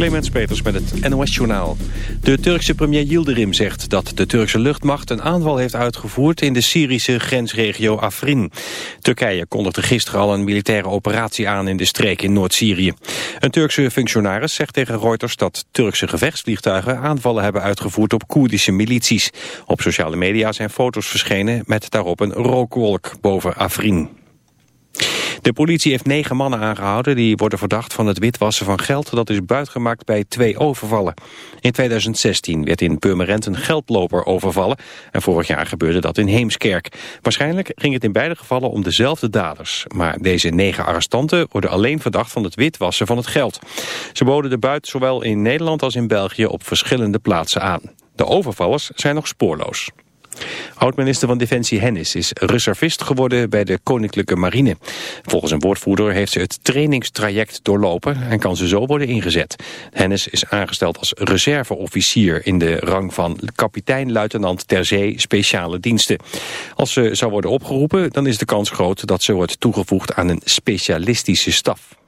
Clemens Peters met het NOS-journaal. De Turkse premier Yildirim zegt dat de Turkse luchtmacht een aanval heeft uitgevoerd in de Syrische grensregio Afrin. Turkije kondigde gisteren al een militaire operatie aan in de streek in Noord-Syrië. Een Turkse functionaris zegt tegen Reuters dat Turkse gevechtsvliegtuigen aanvallen hebben uitgevoerd op Koerdische milities. Op sociale media zijn foto's verschenen met daarop een rookwolk boven Afrin. De politie heeft negen mannen aangehouden die worden verdacht van het witwassen van geld dat is buitgemaakt bij twee overvallen. In 2016 werd in Purmerend een geldloper overvallen en vorig jaar gebeurde dat in Heemskerk. Waarschijnlijk ging het in beide gevallen om dezelfde daders. Maar deze negen arrestanten worden alleen verdacht van het witwassen van het geld. Ze boden de buit zowel in Nederland als in België op verschillende plaatsen aan. De overvallers zijn nog spoorloos. Oud-minister van Defensie Hennis is reservist geworden bij de Koninklijke Marine. Volgens een woordvoerder heeft ze het trainingstraject doorlopen en kan ze zo worden ingezet. Hennis is aangesteld als reserveofficier in de rang van kapitein-luitenant ter zee speciale diensten. Als ze zou worden opgeroepen, dan is de kans groot dat ze wordt toegevoegd aan een specialistische staf.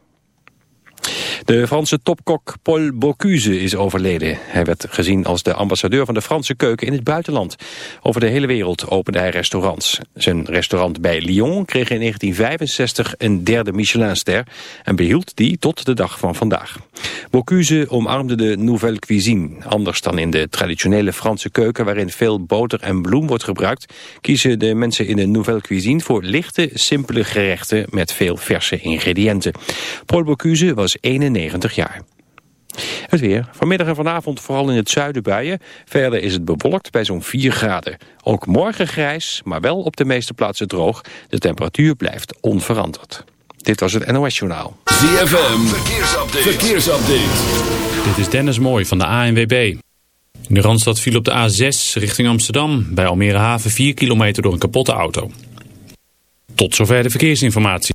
De Franse topkok Paul Bocuse is overleden. Hij werd gezien als de ambassadeur van de Franse keuken in het buitenland. Over de hele wereld opende hij restaurants. Zijn restaurant bij Lyon kreeg in 1965 een derde Michelinster... en behield die tot de dag van vandaag. Bocuse omarmde de nouvelle cuisine. Anders dan in de traditionele Franse keuken... waarin veel boter en bloem wordt gebruikt... kiezen de mensen in de nouvelle cuisine voor lichte, simpele gerechten... met veel verse ingrediënten. Paul Bocuse was 91 jaar. Het weer. Vanmiddag en vanavond vooral in het zuiden buien. Verder is het bewolkt bij zo'n 4 graden. Ook morgen grijs, maar wel op de meeste plaatsen droog. De temperatuur blijft onveranderd. Dit was het NOS Journaal. ZFM. Verkeersupdate. Verkeersupdate. Dit is Dennis Mooij van de ANWB. In de Randstad viel op de A6 richting Amsterdam. Bij Almere Haven 4 kilometer door een kapotte auto. Tot zover de verkeersinformatie.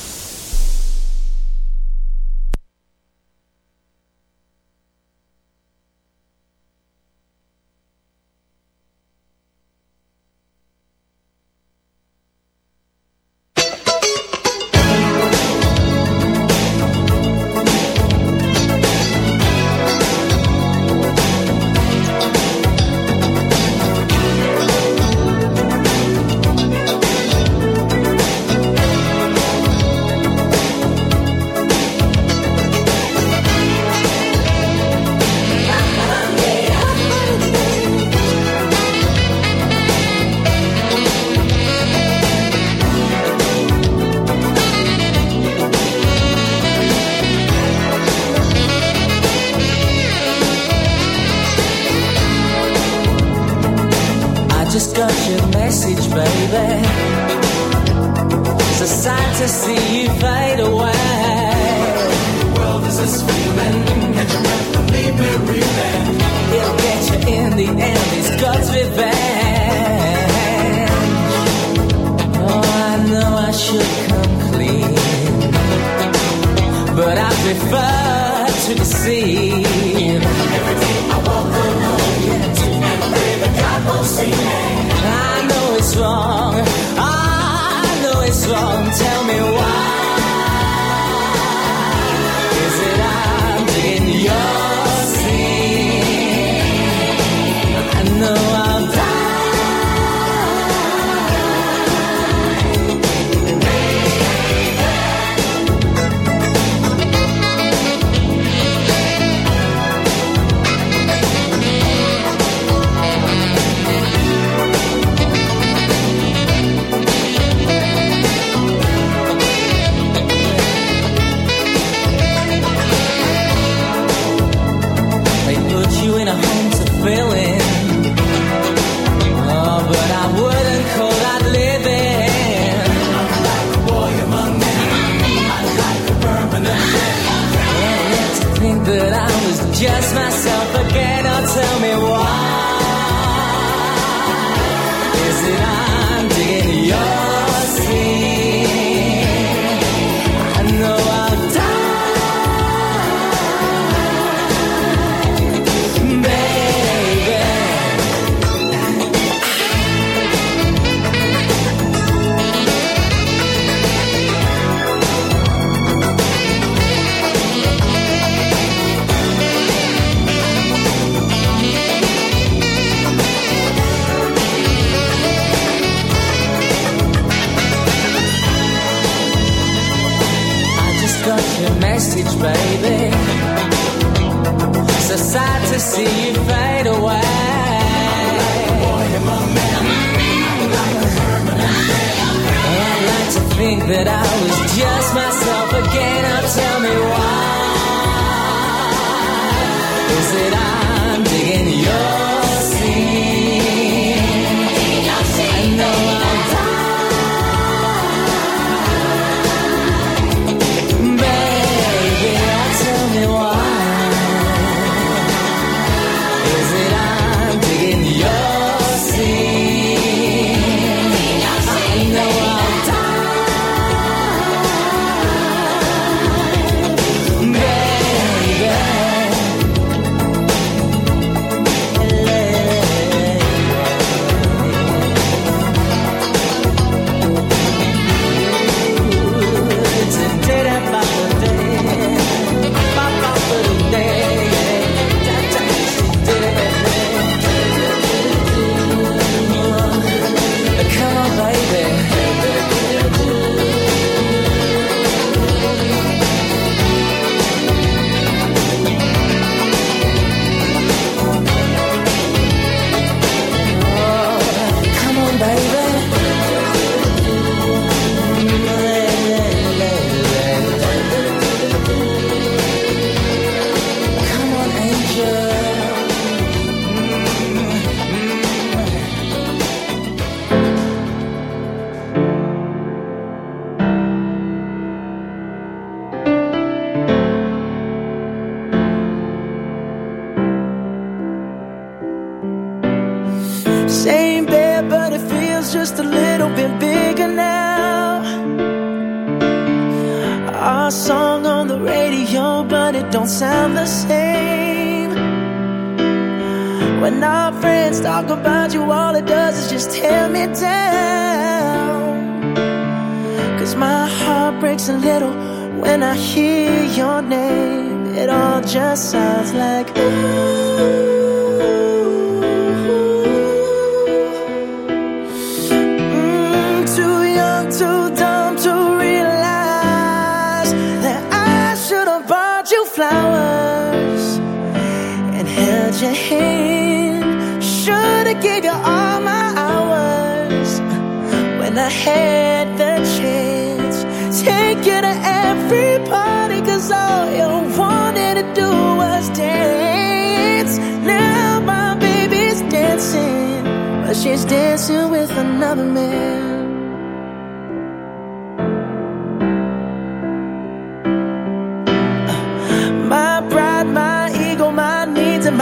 myself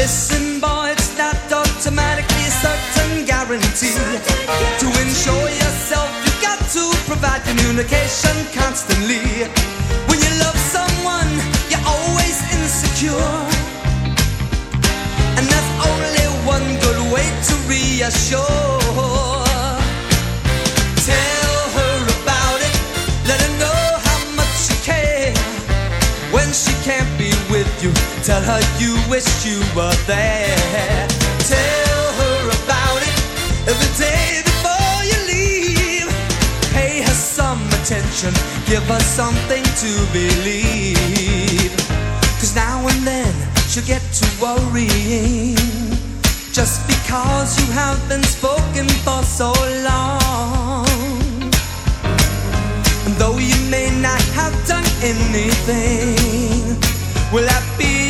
Listen, boy, it's not automatically a certain guarantee. To ensure yourself, you've got to provide communication constantly. When you love someone, you're always insecure. And that's only one good way to reassure Tell her you wished you were there. Tell her about it every day before you leave. Pay her some attention, give her something to believe. Cause now and then she'll get to worrying. Just because you have been spoken for so long. And though you may not have done anything, will that be?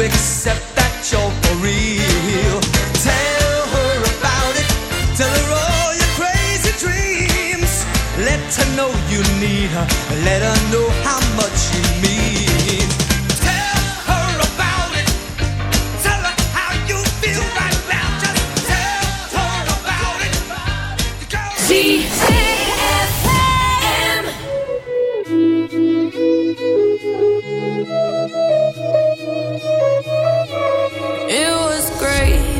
accept that you're for real. Tell her about it. Tell her all your crazy dreams. Let her know you need her. Let her know how much you mean. Tell her about it. Tell her how you feel right now. Just tell her about it. See.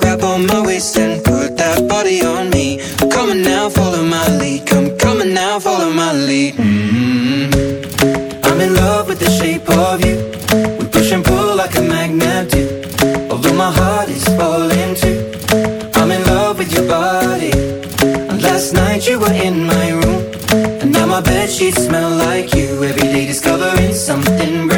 Grab on my waist and put that body on me. Now, follow my lead. Come, now, follow my lead. mm I'm in love with the shape of you. We push and pull like a magnet do. Although my heart is falling too. I'm in love with your body. And last night you were in my room. And now my smell like you. Every day discovering something brand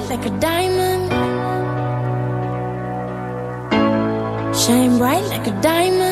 diamond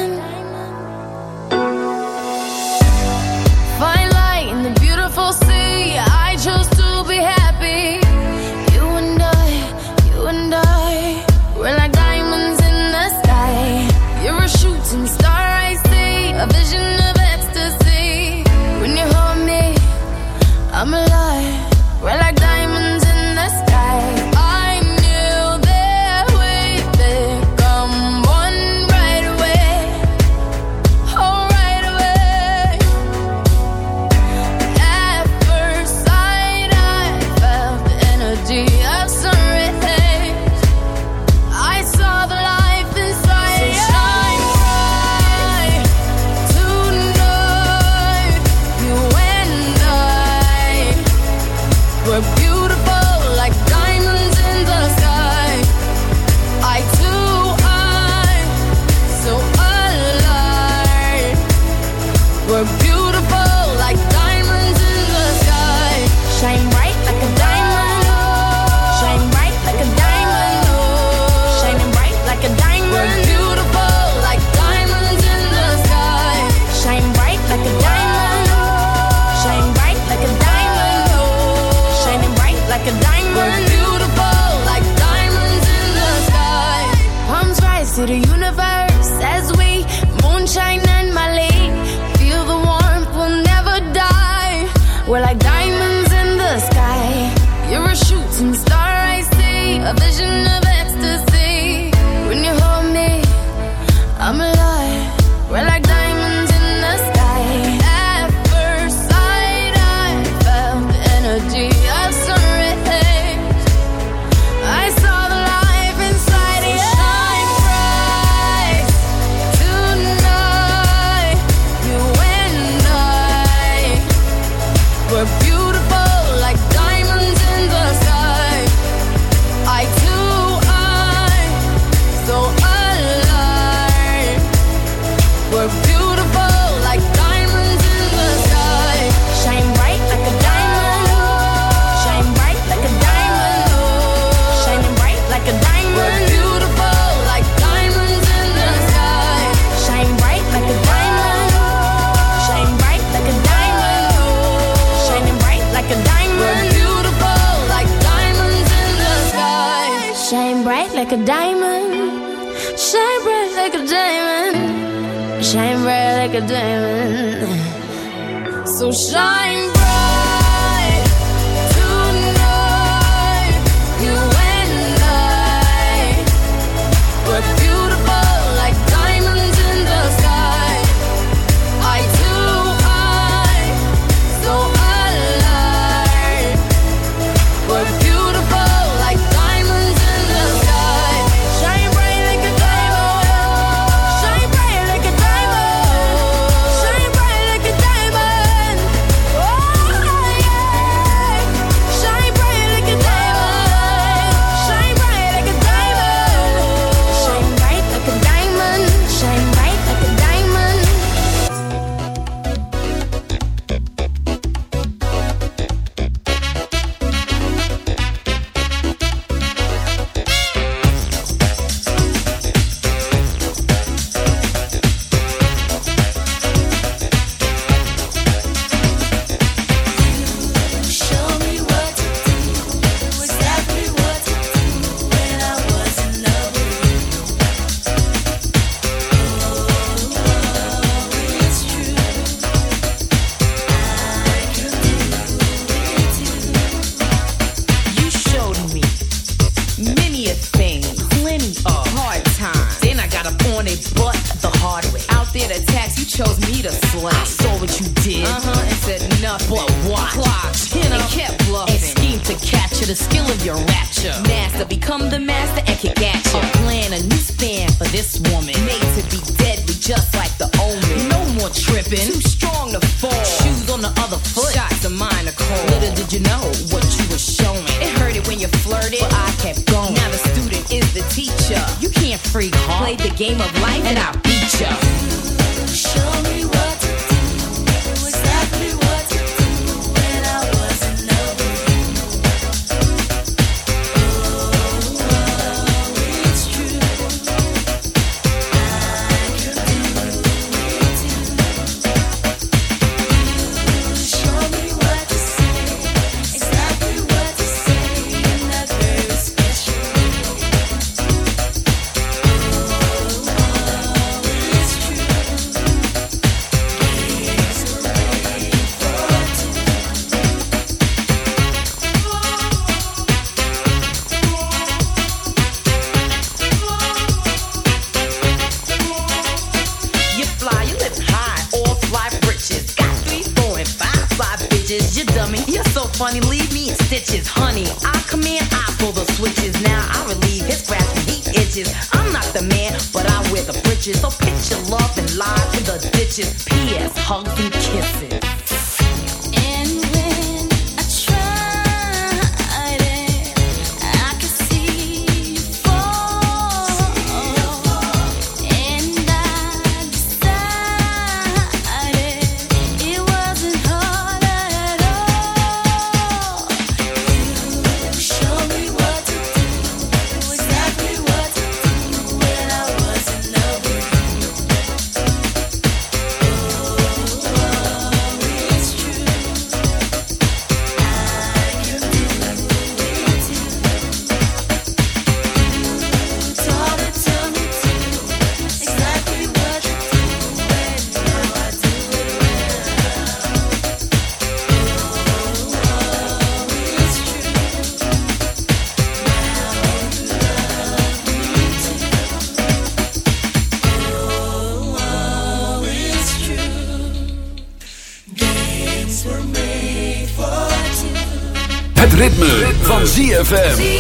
shine. ZFM.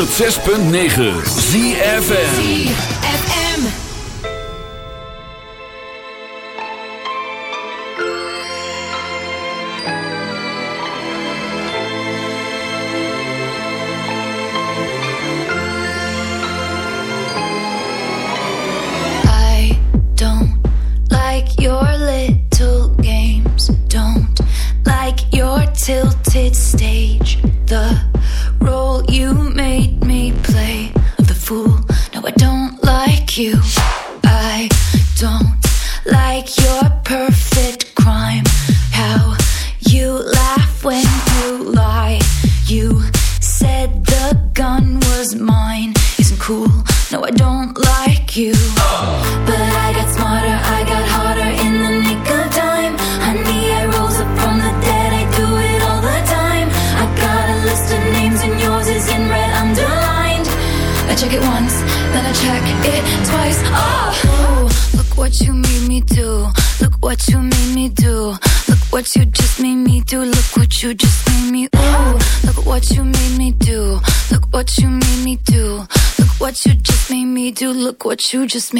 106.9 ZFN you just made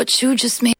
what you just made.